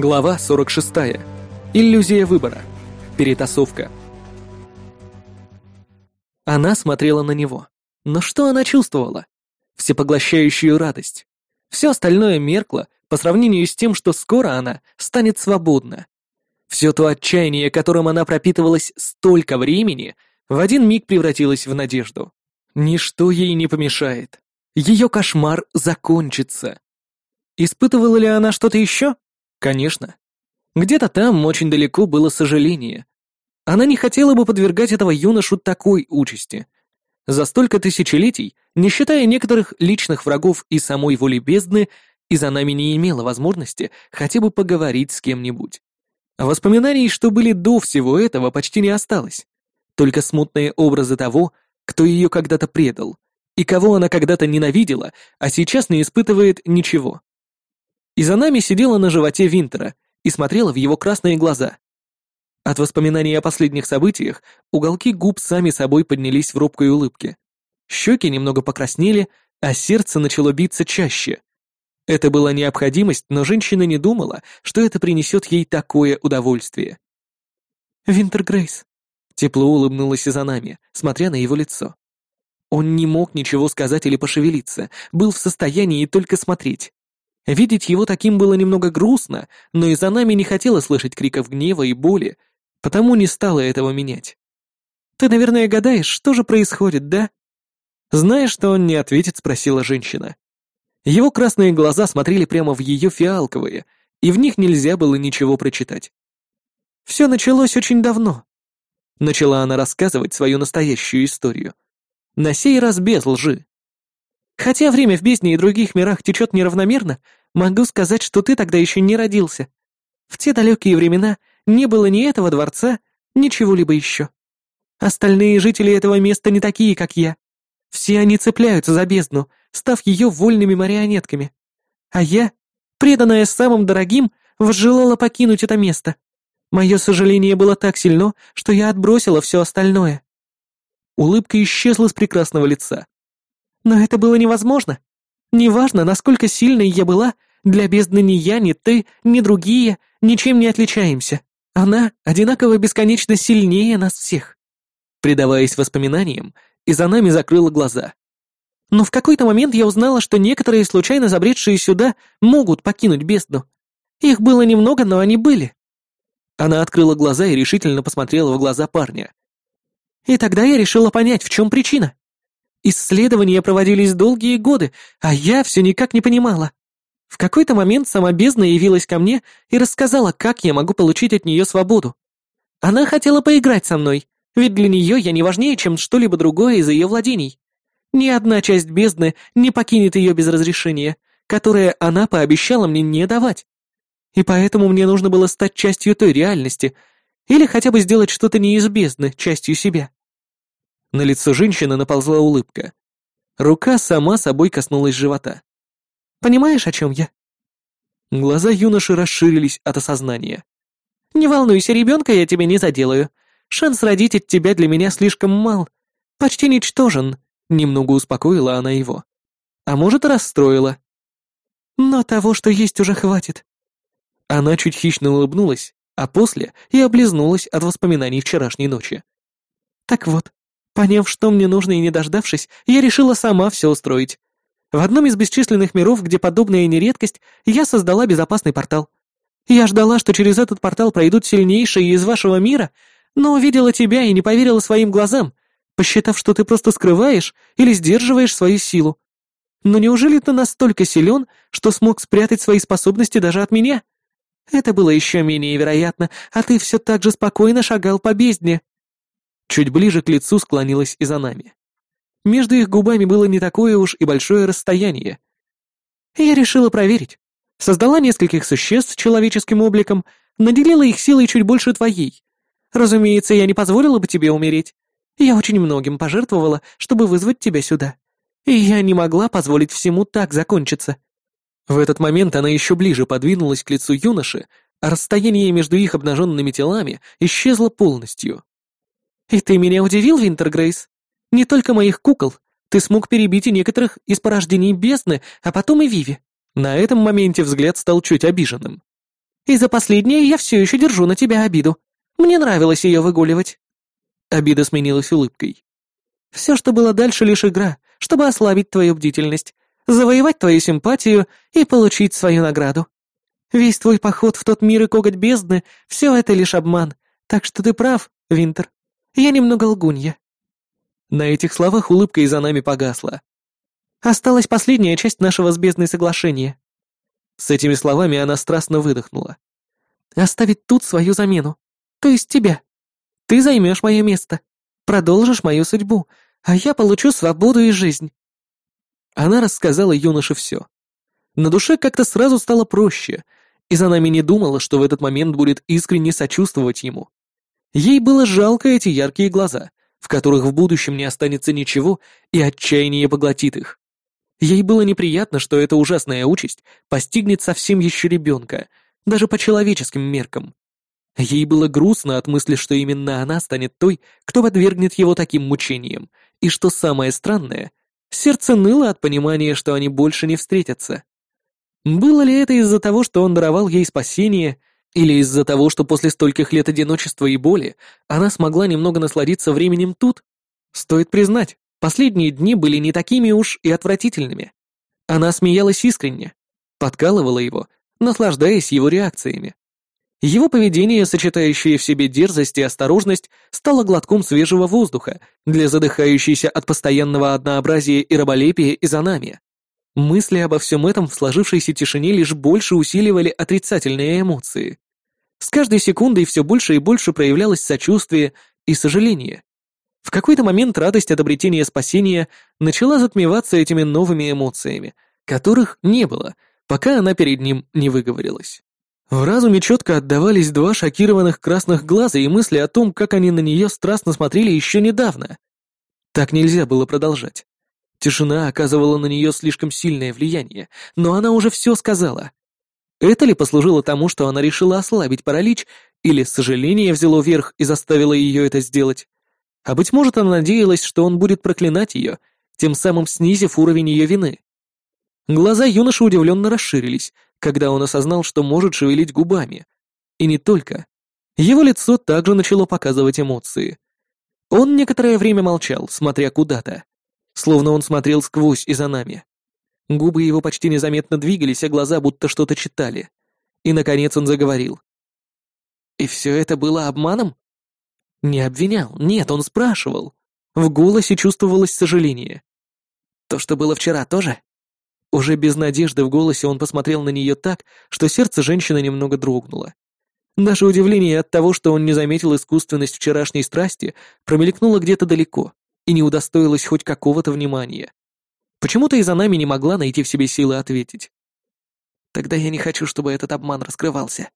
Глава 46. Иллюзия выбора. Перетасовка. Она смотрела на него. Но что она чувствовала? Всепоглощающую радость. Все остальное меркло по сравнению с тем, что скоро она станет свободна. Все то отчаяние, которым она пропитывалась столько времени, в один миг превратилось в надежду. Ничто ей не помешает. Ее кошмар закончится. Испытывала ли она что-то еще? Конечно. Где-то там, очень далеко, было сожаление. Она не хотела бы подвергать этого юношу такой участи. За столько тысячелетий, не считая некоторых личных врагов и самой воли бездны, и за нами не имела возможности хотя бы поговорить с кем-нибудь. Воспоминаний, что были до всего этого, почти не осталось. Только смутные образы того, кто ее когда-то предал, и кого она когда-то ненавидела, а сейчас не испытывает ничего и за нами сидела на животе Винтера и смотрела в его красные глаза. От воспоминаний о последних событиях уголки губ сами собой поднялись в робкой улыбке. Щеки немного покраснели, а сердце начало биться чаще. Это была необходимость, но женщина не думала, что это принесет ей такое удовольствие. «Винтер Грейс», — тепло улыбнулась и за нами, смотря на его лицо. Он не мог ничего сказать или пошевелиться, был в состоянии только смотреть. Видеть его таким было немного грустно, но и за нами не хотела слышать криков гнева и боли, потому не стала этого менять. «Ты, наверное, гадаешь, что же происходит, да?» Зная, что он не ответит, спросила женщина. Его красные глаза смотрели прямо в ее фиалковые, и в них нельзя было ничего прочитать. «Все началось очень давно», — начала она рассказывать свою настоящую историю. На сей раз без лжи. Хотя время в бездне и других мирах течет неравномерно, могу сказать, что ты тогда еще не родился. В те далекие времена не было ни этого дворца, ни чего-либо еще. Остальные жители этого места не такие, как я. Все они цепляются за бездну, став ее вольными марионетками. А я, преданная самым дорогим, возжелала покинуть это место. Мое сожаление было так сильно, что я отбросила все остальное. Улыбка исчезла с прекрасного лица. Но это было невозможно. Неважно, насколько сильной я была, для бездны ни я, ни ты, ни другие ничем не отличаемся. Она одинаково бесконечно сильнее нас всех. Предаваясь воспоминаниям, и за нами закрыла глаза. Но в какой-то момент я узнала, что некоторые случайно забредшие сюда могут покинуть бездну. Их было немного, но они были. Она открыла глаза и решительно посмотрела в глаза парня. И тогда я решила понять, в чем причина. Исследования проводились долгие годы, а я все никак не понимала. В какой-то момент сама бездна явилась ко мне и рассказала, как я могу получить от нее свободу. Она хотела поиграть со мной, ведь для нее я не важнее, чем что-либо другое из ее владений. Ни одна часть бездны не покинет ее без разрешения, которое она пообещала мне не давать. И поэтому мне нужно было стать частью той реальности, или хотя бы сделать что-то не из бездны, частью себя. На лицо женщины наползла улыбка. Рука сама собой коснулась живота. «Понимаешь, о чем я?» Глаза юноши расширились от осознания. «Не волнуйся, ребенка я тебе не заделаю. Шанс родить от тебя для меня слишком мал. Почти ничтожен», — немного успокоила она его. А может, расстроила. «Но того, что есть, уже хватит». Она чуть хищно улыбнулась, а после и облизнулась от воспоминаний вчерашней ночи. «Так вот, Поняв, что мне нужно и не дождавшись, я решила сама все устроить. В одном из бесчисленных миров, где подобная не редкость, я создала безопасный портал. Я ждала, что через этот портал пройдут сильнейшие из вашего мира, но увидела тебя и не поверила своим глазам, посчитав, что ты просто скрываешь или сдерживаешь свою силу. Но неужели ты настолько силен, что смог спрятать свои способности даже от меня? Это было еще менее вероятно, а ты все так же спокойно шагал по бездне. Чуть ближе к лицу склонилась и за нами. Между их губами было не такое уж и большое расстояние. Я решила проверить. Создала нескольких существ с человеческим обликом, наделила их силой чуть больше твоей. Разумеется, я не позволила бы тебе умереть. Я очень многим пожертвовала, чтобы вызвать тебя сюда. И я не могла позволить всему так закончиться. В этот момент она еще ближе подвинулась к лицу юноши, а расстояние между их обнаженными телами исчезло полностью. «И ты меня удивил, Винтергрейс? Не только моих кукол. Ты смог перебить и некоторых из порождений бездны, а потом и Виви». На этом моменте взгляд стал чуть обиженным. И за последнее я все еще держу на тебя обиду. Мне нравилось ее выгуливать». Обида сменилась улыбкой. «Все, что было дальше, лишь игра, чтобы ослабить твою бдительность, завоевать твою симпатию и получить свою награду. Весь твой поход в тот мир и коготь бездны — все это лишь обман, так что ты прав, Винтер. Я немного лгунья». На этих словах улыбка и за нами погасла. Осталась последняя часть нашего с бездной соглашения. С этими словами она страстно выдохнула. «Оставить тут свою замену, то есть тебя. Ты займешь мое место, продолжишь мою судьбу, а я получу свободу и жизнь». Она рассказала юноше все. На душе как-то сразу стало проще, и за нами не думала, что в этот момент будет искренне сочувствовать ему. Ей было жалко эти яркие глаза, в которых в будущем не останется ничего, и отчаяние поглотит их. Ей было неприятно, что эта ужасная участь постигнет совсем еще ребенка, даже по человеческим меркам. Ей было грустно от мысли, что именно она станет той, кто подвергнет его таким мучениям, и что самое странное, сердце ныло от понимания, что они больше не встретятся. Было ли это из-за того, что он даровал ей спасение, или из-за того, что после стольких лет одиночества и боли она смогла немного насладиться временем тут? Стоит признать, последние дни были не такими уж и отвратительными. Она смеялась искренне, подкалывала его, наслаждаясь его реакциями. Его поведение, сочетающее в себе дерзость и осторожность, стало глотком свежего воздуха для задыхающейся от постоянного однообразия и раболепия и за нами. Мысли обо всем этом в сложившейся тишине лишь больше усиливали отрицательные эмоции. С каждой секундой все больше и больше проявлялось сочувствие и сожаление. В какой-то момент радость от обретения спасения начала затмеваться этими новыми эмоциями, которых не было, пока она перед ним не выговорилась. В разуме четко отдавались два шокированных красных глаза и мысли о том, как они на нее страстно смотрели еще недавно. Так нельзя было продолжать. Тишина оказывала на нее слишком сильное влияние, но она уже все сказала. Это ли послужило тому, что она решила ослабить паралич, или сожаление взяло верх и заставило ее это сделать? А быть может, она надеялась, что он будет проклинать ее, тем самым снизив уровень ее вины. Глаза юноши удивленно расширились, когда он осознал, что может шевелить губами. И не только. Его лицо также начало показывать эмоции. Он некоторое время молчал, смотря куда-то. Словно он смотрел сквозь и за нами. Губы его почти незаметно двигались, а глаза будто что-то читали. И, наконец, он заговорил. «И все это было обманом?» Не обвинял, нет, он спрашивал. В голосе чувствовалось сожаление. «То, что было вчера, тоже?» Уже без надежды в голосе он посмотрел на нее так, что сердце женщины немного дрогнуло. Наше удивление от того, что он не заметил искусственность вчерашней страсти, промелькнуло где-то далеко и не удостоилось хоть какого-то внимания. Почему-то и за нами не могла найти в себе силы ответить. Тогда я не хочу, чтобы этот обман раскрывался.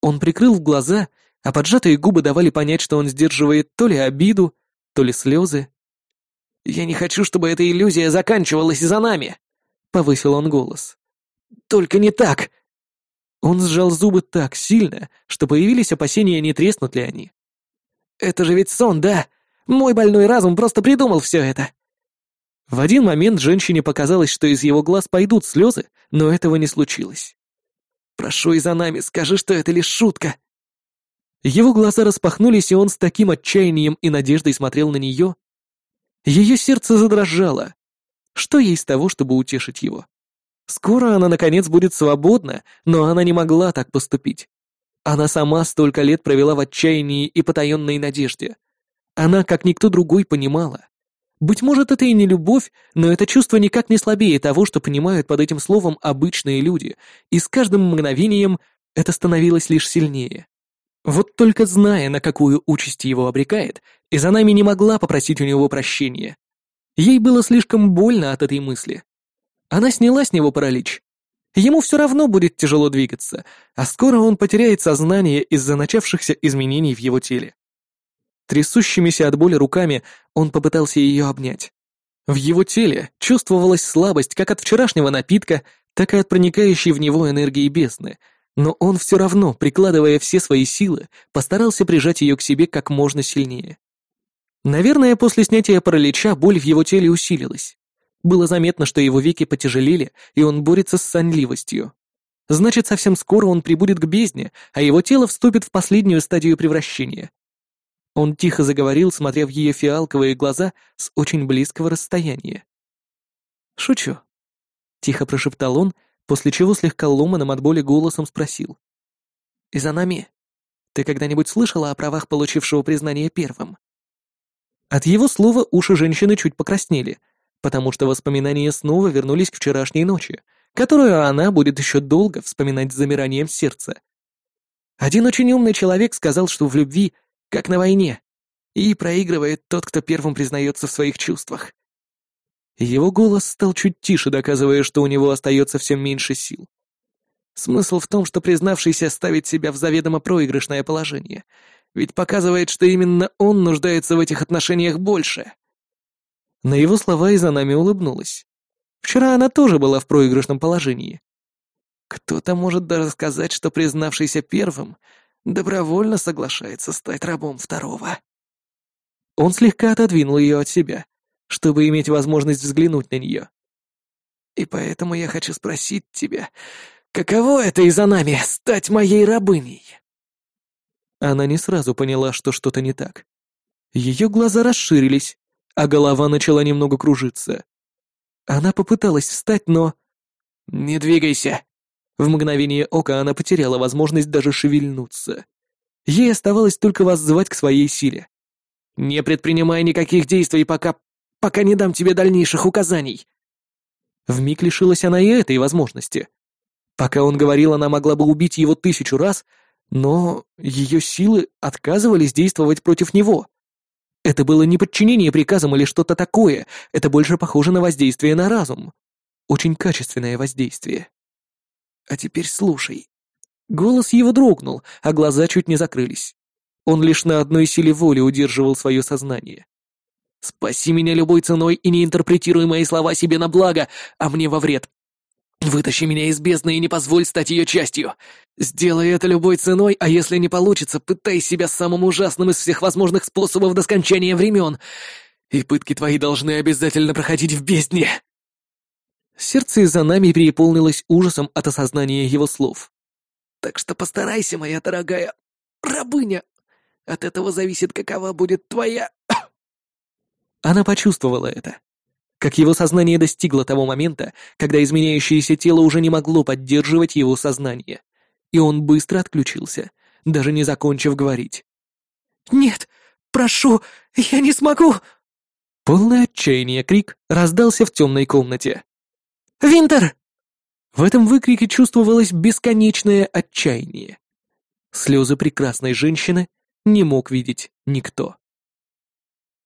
Он прикрыл глаза, а поджатые губы давали понять, что он сдерживает то ли обиду, то ли слезы. Я не хочу, чтобы эта иллюзия заканчивалась за нами повысил он голос. «Только не так!» Он сжал зубы так сильно, что появились опасения, не треснут ли они. «Это же ведь сон, да? Мой больной разум просто придумал все это!» В один момент женщине показалось, что из его глаз пойдут слезы, но этого не случилось. «Прошу и за нами, скажи, что это лишь шутка!» Его глаза распахнулись, и он с таким отчаянием и надеждой смотрел на нее. Ее сердце задрожало, что ей с того, чтобы утешить его? Скоро она, наконец, будет свободна, но она не могла так поступить. Она сама столько лет провела в отчаянии и потаенной надежде. Она, как никто другой, понимала. Быть может, это и не любовь, но это чувство никак не слабее того, что понимают под этим словом обычные люди, и с каждым мгновением это становилось лишь сильнее. Вот только зная, на какую участь его обрекает, нами не могла попросить у него прощения. Ей было слишком больно от этой мысли. Она сняла с него паралич. Ему все равно будет тяжело двигаться, а скоро он потеряет сознание из-за начавшихся изменений в его теле. Трясущимися от боли руками он попытался ее обнять. В его теле чувствовалась слабость как от вчерашнего напитка, так и от проникающей в него энергии бездны, но он все равно, прикладывая все свои силы, постарался прижать ее к себе как можно сильнее. Наверное, после снятия паралича боль в его теле усилилась. Было заметно, что его веки потяжелели, и он борется с сонливостью. Значит, совсем скоро он прибудет к бездне, а его тело вступит в последнюю стадию превращения. Он тихо заговорил, смотря в ее фиалковые глаза с очень близкого расстояния. «Шучу», — тихо прошептал он, после чего слегка ломаным от боли голосом спросил. «И за нами? Ты когда-нибудь слышала о правах получившего признание первым?» От его слова уши женщины чуть покраснели, потому что воспоминания снова вернулись к вчерашней ночи, которую она будет еще долго вспоминать с замиранием сердца. Один очень умный человек сказал, что в любви как на войне, и проигрывает тот, кто первым признается в своих чувствах. Его голос стал чуть тише, доказывая, что у него остается все меньше сил. Смысл в том, что признавшийся ставит себя в заведомо проигрышное положение, ведь показывает, что именно он нуждается в этих отношениях больше. На его слова и за нами улыбнулась. Вчера она тоже была в проигрышном положении. Кто-то может даже сказать, что признавшийся первым добровольно соглашается стать рабом второго. Он слегка отодвинул ее от себя, чтобы иметь возможность взглянуть на нее. И поэтому я хочу спросить тебя, каково это и за нами стать моей рабыней? Она не сразу поняла, что что-то не так. Ее глаза расширились, а голова начала немного кружиться. Она попыталась встать, но... «Не двигайся!» В мгновение ока она потеряла возможность даже шевельнуться. Ей оставалось только воззвать к своей силе. «Не предпринимай никаких действий, пока... пока не дам тебе дальнейших указаний!» Вмиг лишилась она и этой возможности. Пока он говорил, она могла бы убить его тысячу раз, но ее силы отказывались действовать против него. Это было не подчинение приказам или что-то такое, это больше похоже на воздействие на разум. Очень качественное воздействие. А теперь слушай. Голос его дрогнул, а глаза чуть не закрылись. Он лишь на одной силе воли удерживал свое сознание. «Спаси меня любой ценой и не интерпретируй мои слова себе на благо, а мне во вред. Вытащи меня из бездны и не позволь стать ее частью. Сделай это любой ценой, а если не получится, пытай себя самым ужасным из всех возможных способов до скончания времен. И пытки твои должны обязательно проходить в бездне». Сердце из-за нами переполнилось ужасом от осознания его слов. «Так что постарайся, моя дорогая рабыня. От этого зависит, какова будет твоя...» Она почувствовала это. Как его сознание достигло того момента, когда изменяющееся тело уже не могло поддерживать его сознание. И он быстро отключился, даже не закончив говорить. «Нет, прошу, я не смогу!» Полное отчаяние крик раздался в темной комнате. Винтер!» В этом выкрике чувствовалось бесконечное отчаяние. Слезы прекрасной женщины не мог видеть никто.